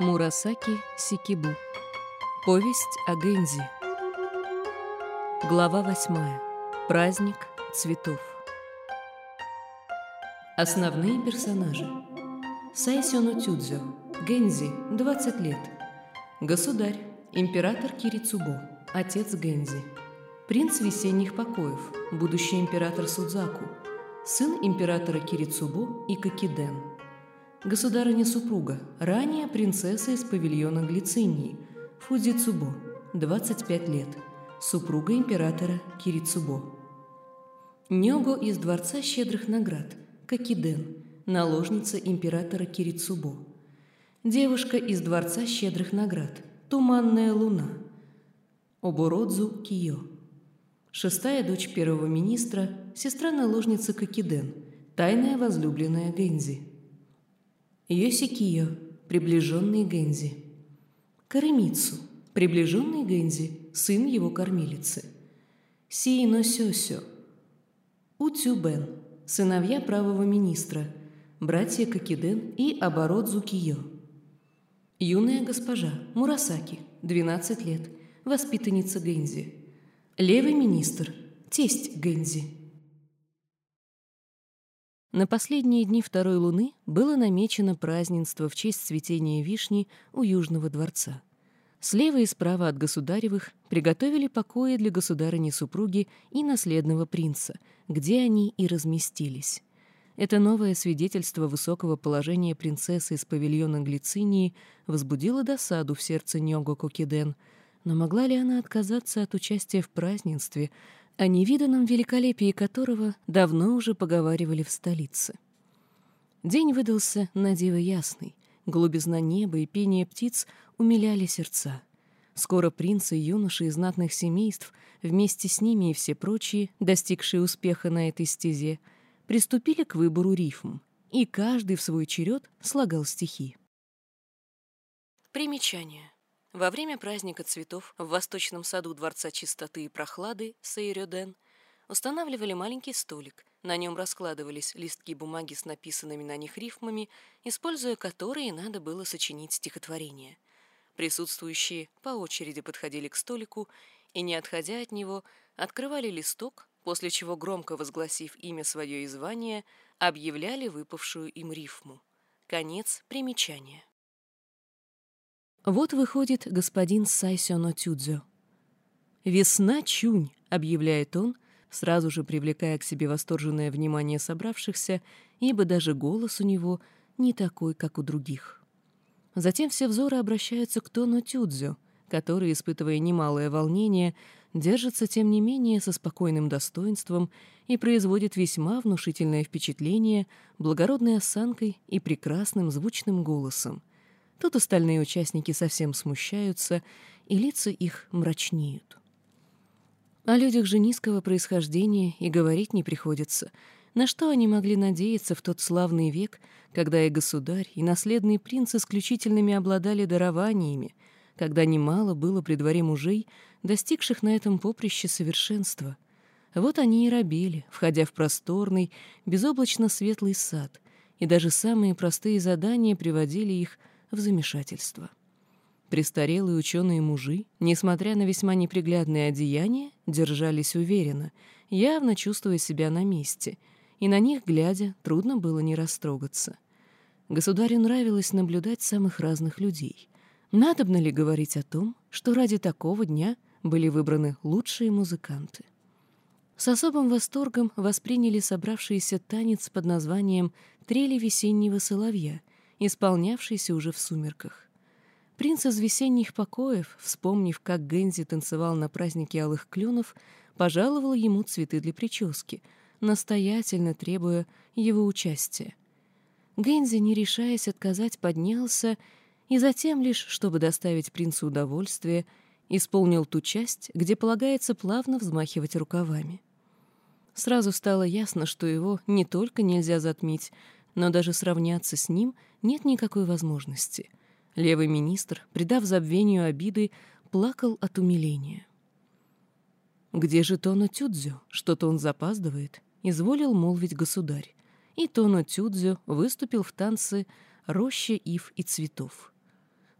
Мурасаки Сикибу. Повесть о Гэнзи. Глава 8. Праздник цветов. Основные персонажи. Сайсёно Тюдзё. Гэнзи, 20 лет. Государь. Император Кирицубо. Отец Гэнзи. Принц весенних покоев. Будущий император Судзаку. Сын императора Кирицубо и Кокиден. Государыня-супруга, ранее принцесса из павильона Глицинии, Фудзицубо, 25 лет, супруга императора Кирицубо. Нёго из Дворца щедрых наград, Кокиден, наложница императора Кирицубо. Девушка из Дворца щедрых наград, Туманная луна, Обородзу Кио. Шестая дочь первого министра, сестра наложницы Кокиден, тайная возлюбленная Гензи. Йосикио, приближенный Гензи. Каремицу, приближенный Гензи, сын его кормилицы. Сиино Сёсё. Утюбен, сыновья правого министра, братья Кокиден и Оборот Кио. Юная госпожа Мурасаки, 12 лет, воспитанница Гензи. Левый министр, тесть Гензи. На последние дни второй луны было намечено празднество в честь цветения вишни у Южного дворца. Слева и справа от государевых приготовили покои для государыни-супруги и наследного принца, где они и разместились. Это новое свидетельство высокого положения принцессы из павильона Глицинии возбудило досаду в сердце Нёго Кокиден, но могла ли она отказаться от участия в празднестве, о невиданном великолепии которого давно уже поговаривали в столице. День выдался на диво ясный, голубизна неба и пение птиц умиляли сердца. Скоро принцы и юноши из знатных семейств, вместе с ними и все прочие, достигшие успеха на этой стезе, приступили к выбору рифм, и каждый в свой черед слагал стихи. Примечание. Во время праздника цветов в Восточном саду Дворца чистоты и прохлады Сейрёден устанавливали маленький столик. На нем раскладывались листки бумаги с написанными на них рифмами, используя которые надо было сочинить стихотворение. Присутствующие по очереди подходили к столику и, не отходя от него, открывали листок, после чего, громко возгласив имя свое и звание, объявляли выпавшую им рифму. Конец примечания. Вот выходит господин Сайсёно Тюдзё. «Весна чунь», — объявляет он, сразу же привлекая к себе восторженное внимание собравшихся, ибо даже голос у него не такой, как у других. Затем все взоры обращаются к Тону Тюдзё, который, испытывая немалое волнение, держится, тем не менее, со спокойным достоинством и производит весьма внушительное впечатление благородной осанкой и прекрасным звучным голосом, Тут остальные участники совсем смущаются, и лица их мрачнеют. О людях же низкого происхождения и говорить не приходится. На что они могли надеяться в тот славный век, когда и государь, и наследный принц исключительными обладали дарованиями, когда немало было при дворе мужей, достигших на этом поприще совершенства. Вот они и робели, входя в просторный, безоблачно светлый сад, и даже самые простые задания приводили их в замешательство. Престарелые ученые-мужи, несмотря на весьма неприглядные одеяния, держались уверенно, явно чувствуя себя на месте, и на них, глядя, трудно было не растрогаться. Государю нравилось наблюдать самых разных людей. Надобно ли говорить о том, что ради такого дня были выбраны лучшие музыканты? С особым восторгом восприняли собравшиеся танец под названием «Трели весеннего соловья», исполнявшийся уже в сумерках. Принц из весенних покоев, вспомнив, как Гензи танцевал на празднике алых кленов, пожаловал ему цветы для прически, настоятельно требуя его участия. Гензи, не решаясь отказать, поднялся и затем лишь, чтобы доставить принцу удовольствие, исполнил ту часть, где полагается плавно взмахивать рукавами. Сразу стало ясно, что его не только нельзя затмить, но даже сравняться с ним нет никакой возможности. Левый министр, придав забвению обиды, плакал от умиления. «Где же Тона Тюдзю? Что-то он запаздывает», — изволил молвить государь. и Тоно Тюдзю выступил в танце «Роща ив и цветов».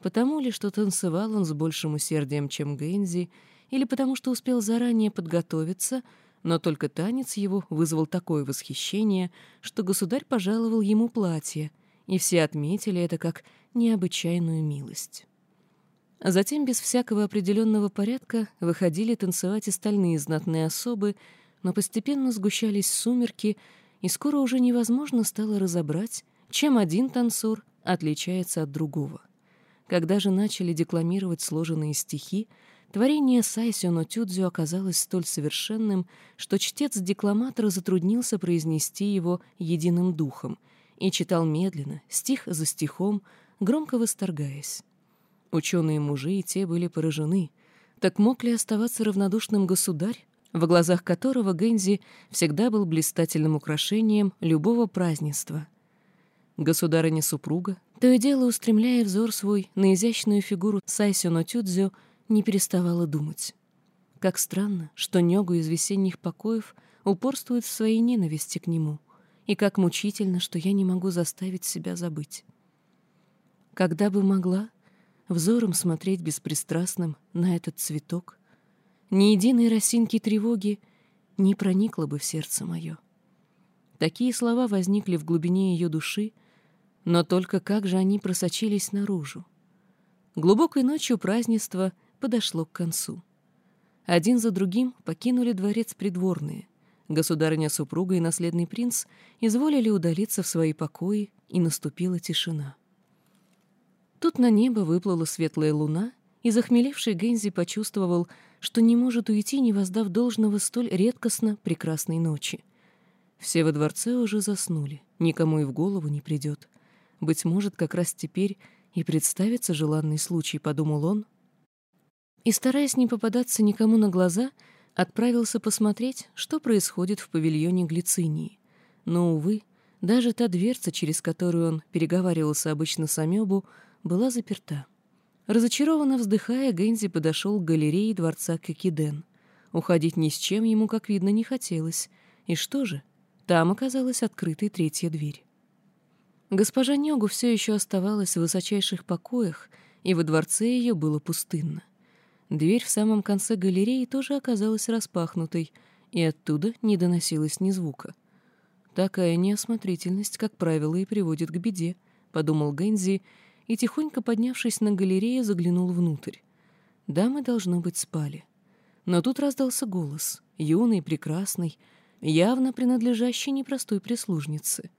Потому ли, что танцевал он с большим усердием, чем Гэнзи, или потому что успел заранее подготовиться, но только танец его вызвал такое восхищение, что государь пожаловал ему платье, и все отметили это как необычайную милость. Затем без всякого определенного порядка выходили танцевать остальные знатные особы, но постепенно сгущались сумерки, и скоро уже невозможно стало разобрать, чем один танцор отличается от другого. Когда же начали декламировать сложенные стихи, творение Сайсюно Тюдзю оказалось столь совершенным, что чтец-декламатор затруднился произнести его единым духом и читал медленно, стих за стихом, громко восторгаясь. Ученые мужи и те были поражены. Так мог ли оставаться равнодушным государь, в глазах которого Гэнзи всегда был блистательным украшением любого празднества? Государыня-супруга, то и дело устремляя взор свой на изящную фигуру Сайсюно Тюдзю, не переставала думать. Как странно, что Нёгу из весенних покоев упорствует в своей ненависти к нему, и как мучительно, что я не могу заставить себя забыть. Когда бы могла, взором смотреть беспристрастным на этот цветок, ни единой росинки тревоги не проникло бы в сердце мое. Такие слова возникли в глубине ее души, но только как же они просочились наружу. Глубокой ночью празднество подошло к концу. Один за другим покинули дворец придворные. Государыня-супруга и наследный принц изволили удалиться в свои покои, и наступила тишина. Тут на небо выплыла светлая луна, и захмелевший Гензи почувствовал, что не может уйти, не воздав должного столь редкостно прекрасной ночи. Все во дворце уже заснули, никому и в голову не придет. Быть может, как раз теперь и представится желанный случай, подумал он. И, стараясь не попадаться никому на глаза, отправился посмотреть, что происходит в павильоне Глицинии. Но, увы, даже та дверца, через которую он переговаривался обычно с Амебу, была заперта. Разочарованно вздыхая, Гэнзи подошел к галерее дворца Кокиден. Уходить ни с чем ему, как видно, не хотелось. И что же? Там оказалась открытой третья дверь. Госпожа Нёгу все еще оставалась в высочайших покоях, и во дворце ее было пустынно. Дверь в самом конце галереи тоже оказалась распахнутой, и оттуда не доносилось ни звука. Такая неосмотрительность, как правило, и приводит к беде, — подумал Гэнзи, и, тихонько поднявшись на галерею, заглянул внутрь. Дамы, должно быть, спали. Но тут раздался голос, юный, прекрасный, явно принадлежащий непростой прислужнице.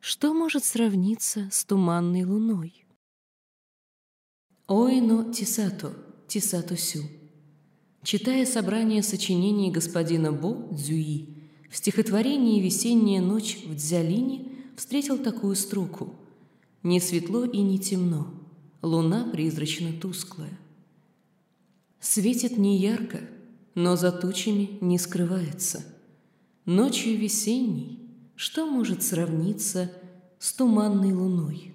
Что может сравниться с туманной луной? Ой, но Тисато, Тисато Сю. Читая собрание сочинений господина Бо Цзюи, в стихотворении «Весенняя ночь» в Дзялине встретил такую строку — не светло и не темно, луна призрачно тусклая. Светит не ярко, но за тучами не скрывается. Ночью весенней что может сравниться с туманной луной?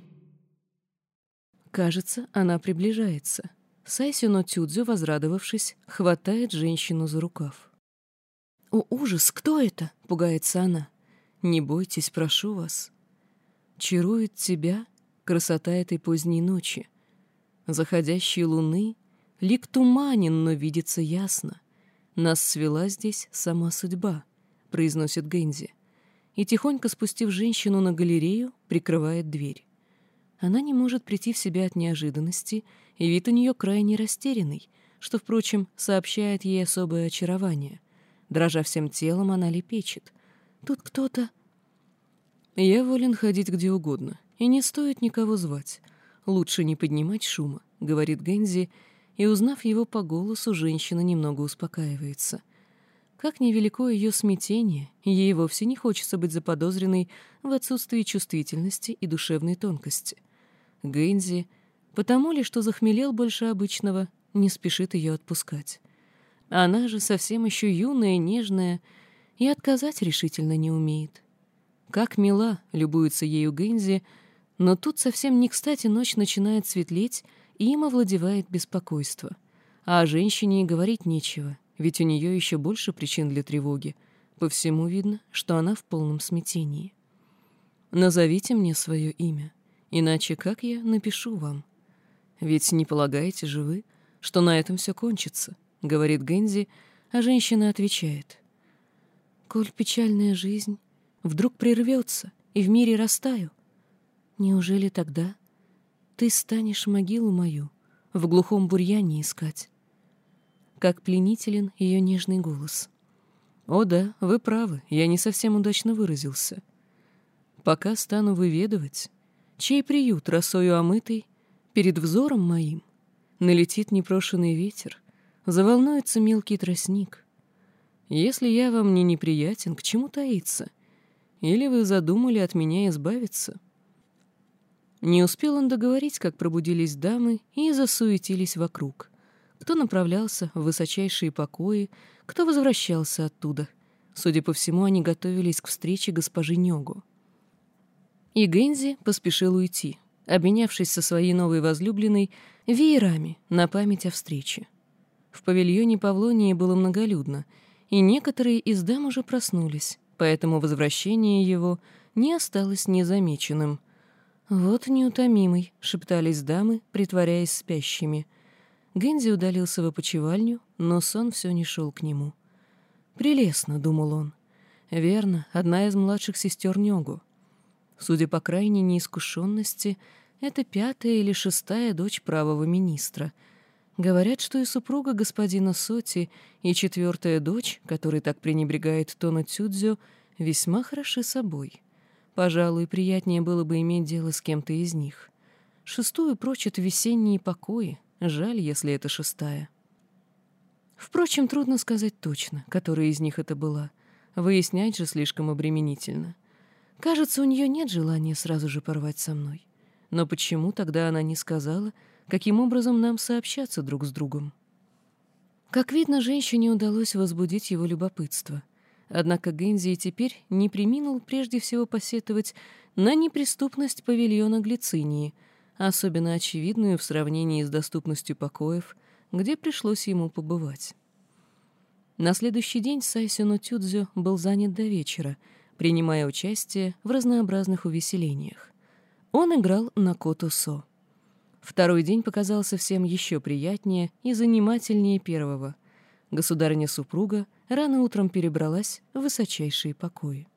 Кажется, она приближается. Сайсюно Тюдзю, возрадовавшись, хватает женщину за рукав. «О, ужас! Кто это?» — пугается она. «Не бойтесь, прошу вас. Чарует тебя красота этой поздней ночи. Заходящей луны лик туманен, но видится ясно. Нас свела здесь сама судьба, произносит Гэнзи. И тихонько спустив женщину на галерею, прикрывает дверь. Она не может прийти в себя от неожиданности, и вид у нее крайне растерянный, что, впрочем, сообщает ей особое очарование. Дрожа всем телом, она лепечет. Тут кто-то... Я волен ходить где угодно, и не стоит никого звать. Лучше не поднимать шума, говорит Гензи, и, узнав его по голосу, женщина немного успокаивается. Как невелико ее смятение, ей вовсе не хочется быть заподозренной в отсутствии чувствительности и душевной тонкости. Гэнзи, потому ли, что захмелел больше обычного, не спешит ее отпускать. Она же совсем еще юная, нежная, и отказать решительно не умеет. Как мила, любуется ею Гэнзи, — но тут совсем не кстати ночь начинает светлеть, и им овладевает беспокойство. А о женщине и говорить нечего, ведь у нее еще больше причин для тревоги. По всему видно, что она в полном смятении. назовите мне свое имя, иначе как я напишу вам? Ведь не полагаете же вы, что на этом все кончится, — говорит Гензи, а женщина отвечает. Коль печальная жизнь вдруг прервется и в мире растаю, неужели тогда ты станешь могилу мою в глухом бурьяне искать? Как пленителен ее нежный голос. О да, вы правы, я не совсем удачно выразился. Пока стану выведывать, чей приют росою омытый перед взором моим налетит непрошенный ветер, заволнуется мелкий тростник. Если я вам не неприятен, к чему таиться? Или вы задумали от меня избавиться?» Не успел он договорить, как пробудились дамы и засуетились вокруг. Кто направлялся в высочайшие покои, кто возвращался оттуда. Судя по всему, они готовились к встрече госпожи Нёгу. И Гензи поспешил уйти, обменявшись со своей новой возлюбленной веерами на память о встрече. В павильоне Павлонии было многолюдно, и некоторые из дам уже проснулись, поэтому возвращение его не осталось незамеченным. «Вот неутомимый», — шептались дамы, притворяясь спящими. Гензи удалился в опочивальню, но сон все не шел к нему. «Прелестно», — думал он. «Верно, одна из младших сестер Нёгу. Судя по крайней неискушенности, это пятая или шестая дочь правого министра — Говорят, что и супруга господина Соти, и четвертая дочь, которой так пренебрегает Тона Цюдзю, весьма хороши собой. Пожалуй, приятнее было бы иметь дело с кем-то из них. Шестую прочат весенние покои. Жаль, если это шестая. Впрочем, трудно сказать точно, которая из них это была. Выяснять же слишком обременительно. Кажется, у нее нет желания сразу же порвать со мной. Но почему тогда она не сказала, каким образом нам сообщаться друг с другом. Как видно, женщине удалось возбудить его любопытство. Однако Гензи и теперь не приминул прежде всего посетовать на неприступность павильона Глицинии, особенно очевидную в сравнении с доступностью покоев, где пришлось ему побывать. На следующий день Сайсюно Тюдзю был занят до вечера, принимая участие в разнообразных увеселениях. Он играл на котусо. Второй день показался всем еще приятнее и занимательнее первого. Государыня-супруга рано утром перебралась в высочайшие покои.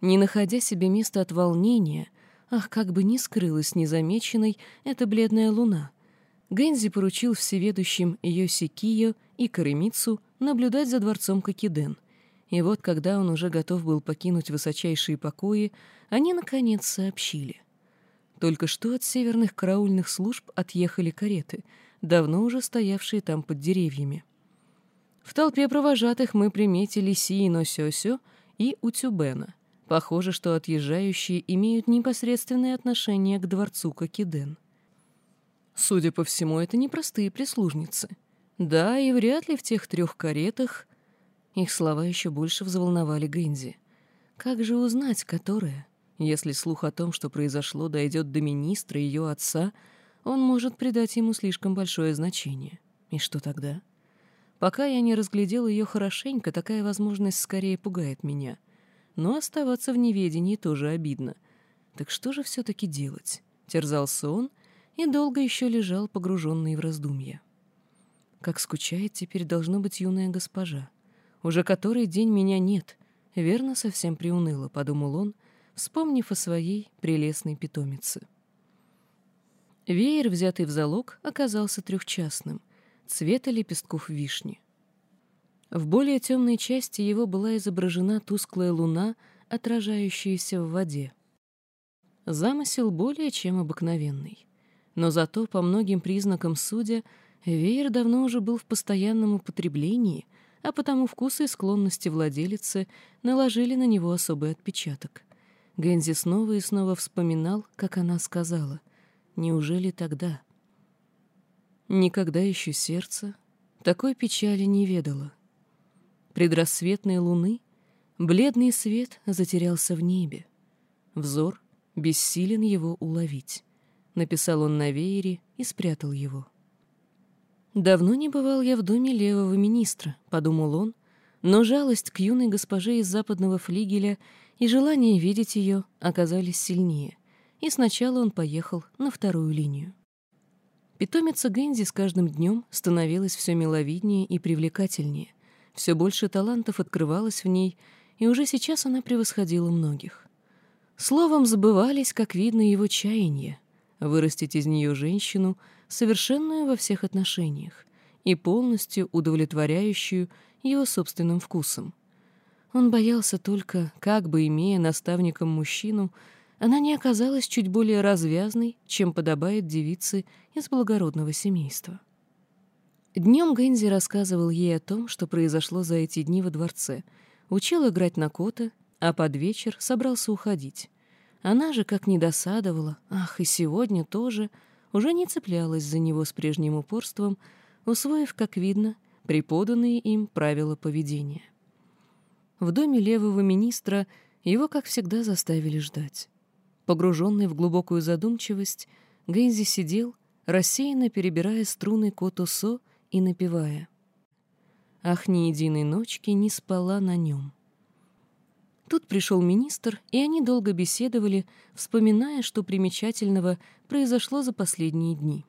Не находя себе места от волнения, ах, как бы ни скрылась незамеченной эта бледная луна, Гэнзи поручил всеведущим Йосикио и Каремицу наблюдать за дворцом Кокиден. И вот, когда он уже готов был покинуть высочайшие покои, они, наконец, сообщили. Только что от северных караульных служб отъехали кареты, давно уже стоявшие там под деревьями. В толпе провожатых мы приметили Сиино Сёсё и Утюбена. Похоже, что отъезжающие имеют непосредственное отношение к дворцу Кокиден. Судя по всему, это непростые прислужницы. Да, и вряд ли в тех трех каретах... Их слова еще больше взволновали Гэнзи. Как же узнать, которая? Если слух о том, что произошло, дойдет до министра и ее отца, он может придать ему слишком большое значение. И что тогда? Пока я не разглядел ее хорошенько, такая возможность скорее пугает меня. Но оставаться в неведении тоже обидно. Так что же все-таки делать? Терзался он и долго еще лежал, погруженный в раздумья. Как скучает теперь должно быть юная госпожа. Уже который день меня нет. Верно, совсем приуныло, подумал он, вспомнив о своей прелестной питомице. Веер, взятый в залог, оказался трехчастным, цвета лепестков вишни. В более темной части его была изображена тусклая луна, отражающаяся в воде. Замысел более чем обыкновенный. Но зато, по многим признакам судя, веер давно уже был в постоянном употреблении, а потому вкусы и склонности владелицы наложили на него особый отпечаток. Гензи снова и снова вспоминал, как она сказала. Неужели тогда? Никогда еще сердце такой печали не ведало. Предрассветной луны бледный свет затерялся в небе. Взор бессилен его уловить. Написал он на веере и спрятал его. «Давно не бывал я в доме левого министра», — подумал он, но жалость к юной госпоже из западного флигеля и желание видеть ее оказались сильнее, и сначала он поехал на вторую линию. Питомица Гэнзи с каждым днем становилась все миловиднее и привлекательнее, все больше талантов открывалось в ней, и уже сейчас она превосходила многих. Словом, забывались, как видно, его чаяния, вырастить из нее женщину, совершенную во всех отношениях и полностью удовлетворяющую его собственным вкусом. Он боялся только, как бы имея наставником мужчину, она не оказалась чуть более развязной, чем подобает девице из благородного семейства. Днем Гэнзи рассказывал ей о том, что произошло за эти дни во дворце, учил играть на кота, а под вечер собрался уходить. Она же, как не досадовала, ах, и сегодня тоже, уже не цеплялась за него с прежним упорством, усвоив, как видно, преподанные им правила поведения. В доме левого министра его, как всегда, заставили ждать. Погруженный в глубокую задумчивость, Гэнзи сидел, рассеянно перебирая струны котусо и напевая. Ах, ни единой ночки не спала на нем. Тут пришел министр, и они долго беседовали, вспоминая, что примечательного произошло за последние дни.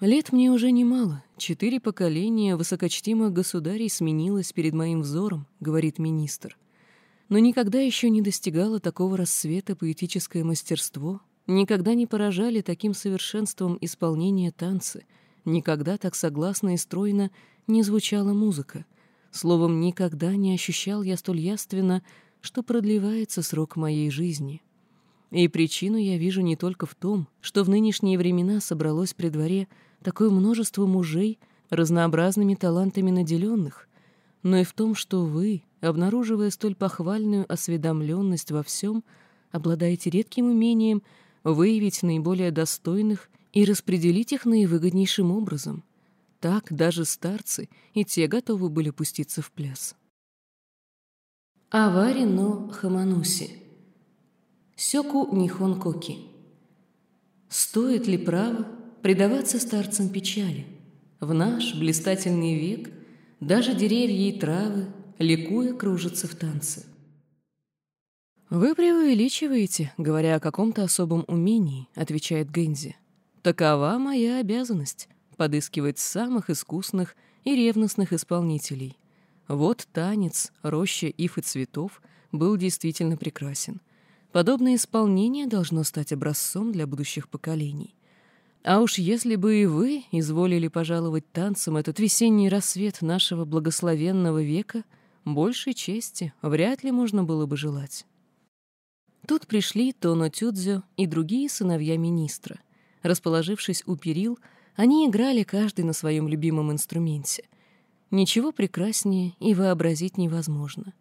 Лет мне уже немало, четыре поколения высокочтимых государей сменилось перед моим взором, говорит министр. Но никогда еще не достигало такого рассвета поэтическое мастерство, никогда не поражали таким совершенством исполнения танцы, никогда так согласно и стройно не звучала музыка — Словом, никогда не ощущал я столь яственно, что продлевается срок моей жизни. И причину я вижу не только в том, что в нынешние времена собралось при дворе такое множество мужей, разнообразными талантами наделенных, но и в том, что вы, обнаруживая столь похвальную осведомленность во всем, обладаете редким умением выявить наиболее достойных и распределить их наивыгоднейшим образом — так даже старцы и те готовы были пуститься в пляс. Авари но Хамануси. Сёку Нихон Коки. Стоит ли право предаваться старцам печали? В наш блистательный век даже деревья и травы, ликуя, кружатся в танце. «Вы преувеличиваете, говоря о каком-то особом умении», — отвечает Гэнзи. «Такова моя обязанность подыскивать самых искусных и ревностных исполнителей. Вот танец, роща ив и цветов был действительно прекрасен. Подобное исполнение должно стать образцом для будущих поколений. А уж если бы и вы изволили пожаловать танцем этот весенний рассвет нашего благословенного века, большей чести вряд ли можно было бы желать. Тут пришли Тоно Тюдзё и другие сыновья министра. Расположившись у перил, они играли каждый на своем любимом инструменте. Ничего прекраснее и вообразить невозможно.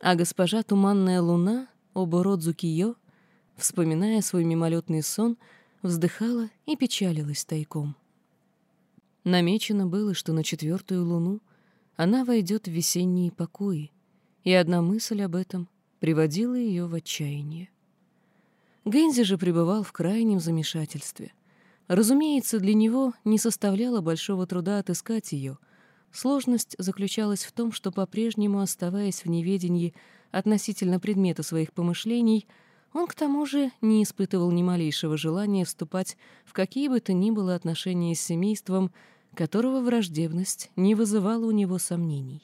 А госпожа Туманная Луна, Обородзу Кио, вспоминая свой мимолетный сон, вздыхала и печалилась тайком. Намечено было, что на четвертую луну она войдет в весенние покои, и одна мысль об этом приводила ее в отчаяние. Гензи же пребывал в крайнем замешательстве — Разумеется, для него не составляло большого труда отыскать ее. Сложность заключалась в том, что по-прежнему, оставаясь в неведении относительно предмета своих помышлений, он к тому же не испытывал ни малейшего желания вступать в какие бы то ни было отношения с семейством, которого враждебность не вызывала у него сомнений.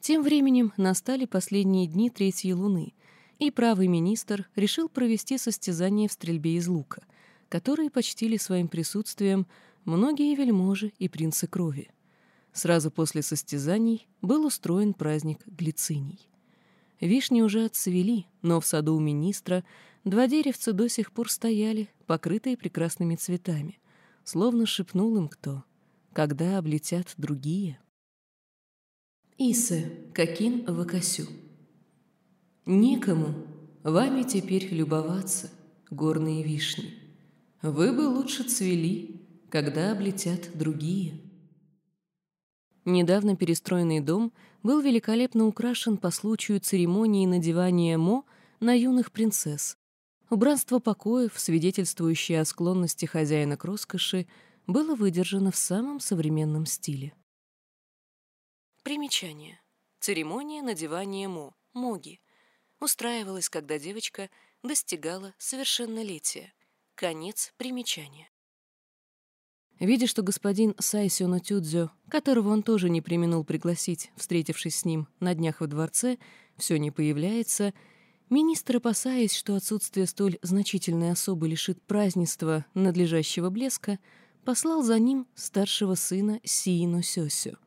Тем временем настали последние дни третьей луны, и правый министр решил провести состязание в стрельбе из лука — которые почтили своим присутствием многие вельможи и принцы крови. Сразу после состязаний был устроен праздник глициний. Вишни уже отцвели, но в саду у министра два деревца до сих пор стояли, покрытые прекрасными цветами, словно шепнул им кто, когда облетят другие. Исе, Какин Вакасю. Никому вами теперь любоваться, горные вишни. Вы бы лучше цвели, когда облетят другие. Недавно перестроенный дом был великолепно украшен по случаю церемонии надевания мо на юных принцесс. Убранство покоев, свидетельствующее о склонности хозяина к роскоши, было выдержано в самом современном стиле. Примечание. Церемония надевания мо, моги, устраивалась, когда девочка достигала совершеннолетия. Конец примечания. Видя, что господин Сайсюно Тюдзё, которого он тоже не применил пригласить, встретившись с ним на днях во дворце, все не появляется, министр, опасаясь, что отсутствие столь значительной особы лишит празднества надлежащего блеска, послал за ним старшего сына Сиину Сёсю.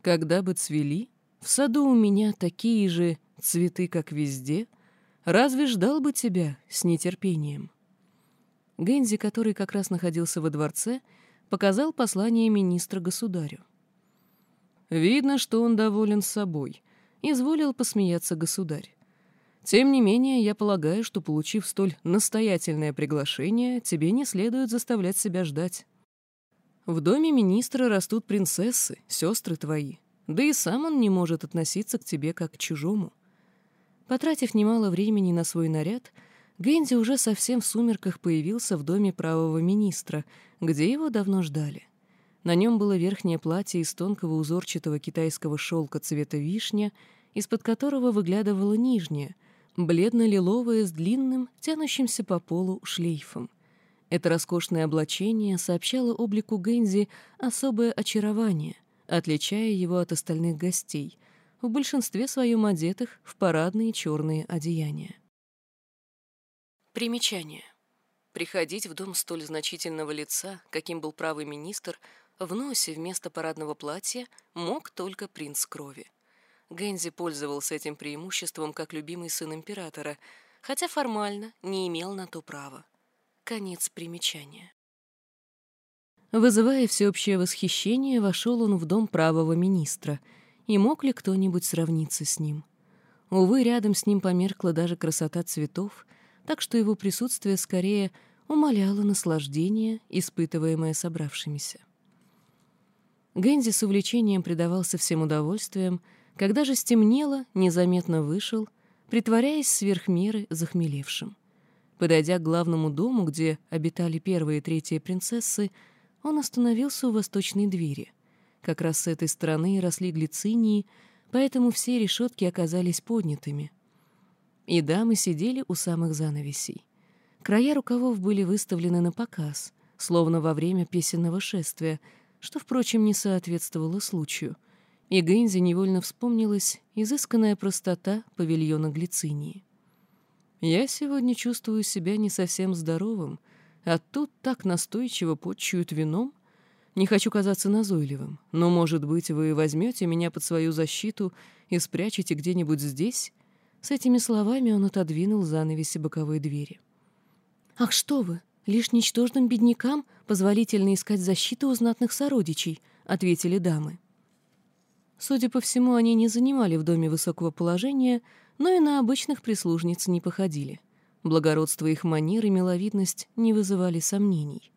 «Когда бы цвели, в саду у меня такие же цветы, как везде, разве ждал бы тебя с нетерпением?» Гензи, который как раз находился во дворце, показал послание министра государю. Видно, что он доволен собой, изволил посмеяться государь. Тем не менее, я полагаю, что, получив столь настоятельное приглашение, тебе не следует заставлять себя ждать. В доме министра растут принцессы, сестры твои, да и сам он не может относиться к тебе как к чужому. Потратив немало времени на свой наряд, Гэнди уже совсем в сумерках появился в доме правого министра, где его давно ждали. На нем было верхнее платье из тонкого узорчатого китайского шелка цвета вишня, из-под которого выглядывало нижнее, бледно-лиловое с длинным, тянущимся по полу шлейфом. Это роскошное облачение сообщало облику Гэнзи особое очарование, отличая его от остальных гостей, в большинстве своем одетых в парадные черные одеяния. Примечание. Приходить в дом столь значительного лица, каким был правый министр, в носе вместо парадного платья мог только принц крови. Гэнзи пользовался этим преимуществом как любимый сын императора, хотя формально не имел на то права. Конец примечания. Вызывая всеобщее восхищение, вошел он в дом правого министра, и мог ли кто-нибудь сравниться с ним? Увы, рядом с ним померкла даже красота цветов — так что его присутствие скорее умаляло наслаждение, испытываемое собравшимися. Гэнзи с увлечением предавался всем удовольствиям, когда же стемнело, незаметно вышел, притворяясь сверх меры захмелевшим. Подойдя к главному дому, где обитали первые и третья принцессы, он остановился у восточной двери. Как раз с этой стороны росли глицинии, поэтому все решетки оказались поднятыми — и дамы сидели у самых занавесей. Края рукавов были выставлены на показ, словно во время песенного шествия, что, впрочем, не соответствовало случаю, и Гэнзи невольно вспомнилась изысканная простота павильона Глицинии. «Я сегодня чувствую себя не совсем здоровым, а тут так настойчиво подчуют вином. Не хочу казаться назойливым, но, может быть, вы возьмете меня под свою защиту и спрячете где-нибудь здесь?» С этими словами он отодвинул занавеси боковой двери. «Ах, что вы! Лишь ничтожным беднякам позволительно искать защиту у знатных сородичей», — ответили дамы. Судя по всему, они не занимали в доме высокого положения, но и на обычных прислужниц не походили. Благородство их манер и миловидность не вызывали сомнений.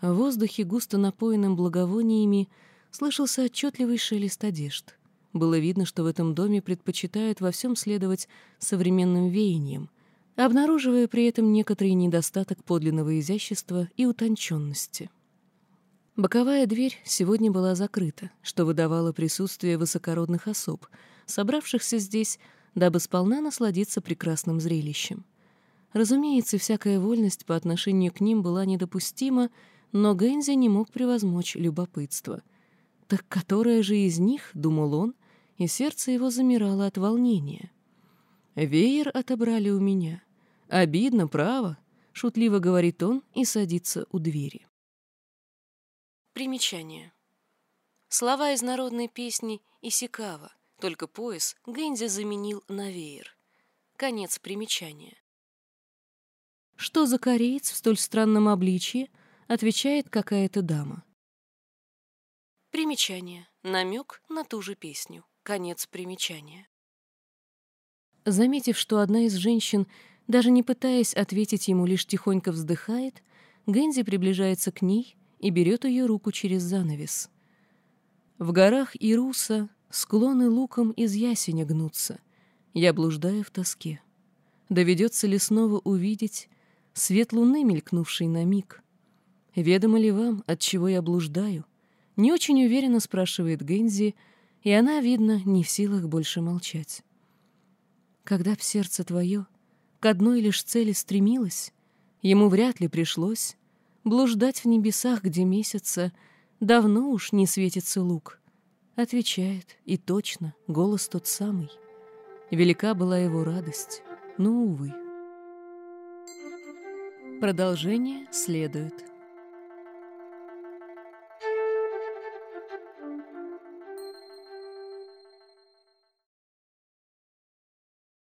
В воздухе, густо напоенным благовониями, слышался отчетливый шелест одежд. Было видно, что в этом доме предпочитают во всем следовать современным веяниям, обнаруживая при этом некоторый недостаток подлинного изящества и утонченности. Боковая дверь сегодня была закрыта, что выдавало присутствие высокородных особ, собравшихся здесь, дабы сполна насладиться прекрасным зрелищем. Разумеется, всякая вольность по отношению к ним была недопустима, но Гэнзи не мог превозмочь любопытство. Так которая же из них, — думал он, и сердце его замирало от волнения. «Веер отобрали у меня. Обидно, право», — шутливо говорит он и садится у двери. Примечание. Слова из народной песни Исикава, только пояс Гэнзи заменил на веер. Конец примечания. «Что за кореец в столь странном обличье?» — отвечает какая-то дама. Примечание. Намек на ту же песню. Конец примечания. Заметив, что одна из женщин, даже не пытаясь ответить ему, лишь тихонько вздыхает, Гэнзи приближается к ней и берет ее руку через занавес. В горах Ируса склоны луком из ясеня гнутся. Я блуждаю в тоске. Доведется ли снова увидеть свет луны, мелькнувший на миг? Ведомо ли вам, от чего я блуждаю? Не очень уверенно спрашивает Гэнзи, и она, видно, не в силах больше молчать. Когда б сердце твое к одной лишь цели стремилось, ему вряд ли пришлось блуждать в небесах, где месяца давно уж не светится лук. Отвечает, и точно, голос тот самый. Велика была его радость, но, увы. Продолжение следует.